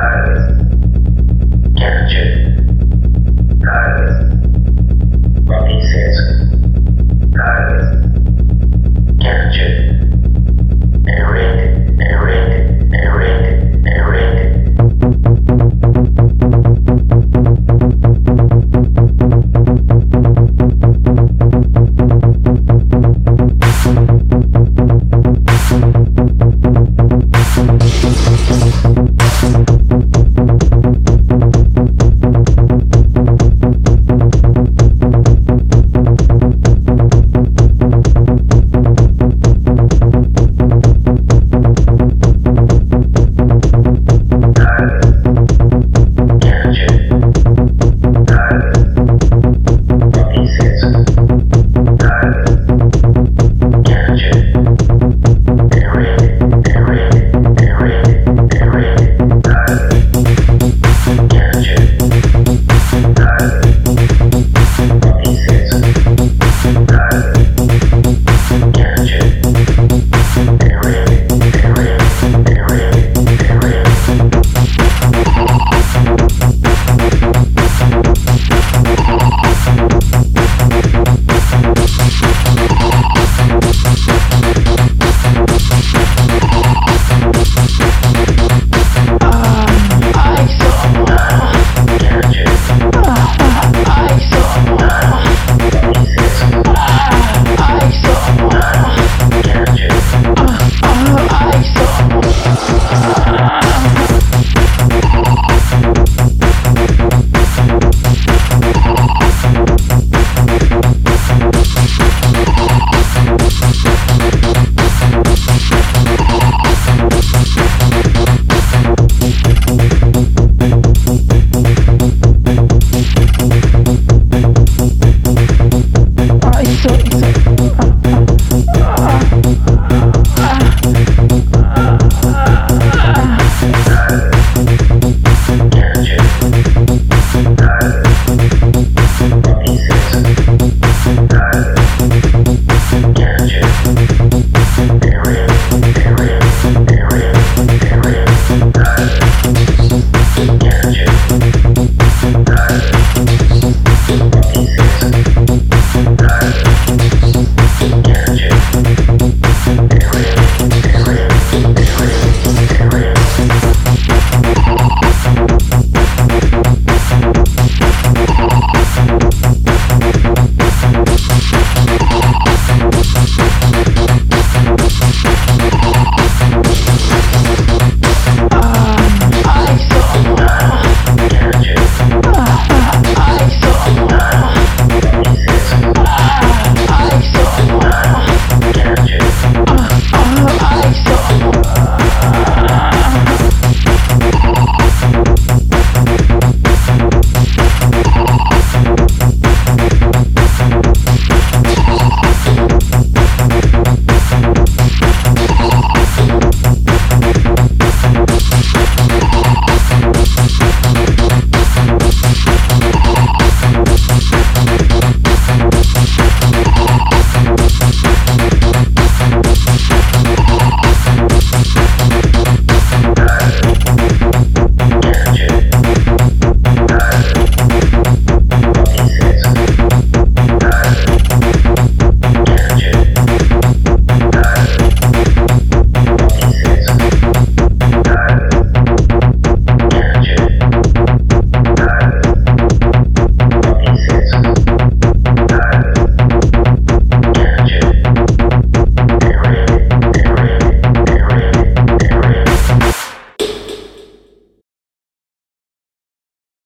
Target. Capture. Target. Copy says.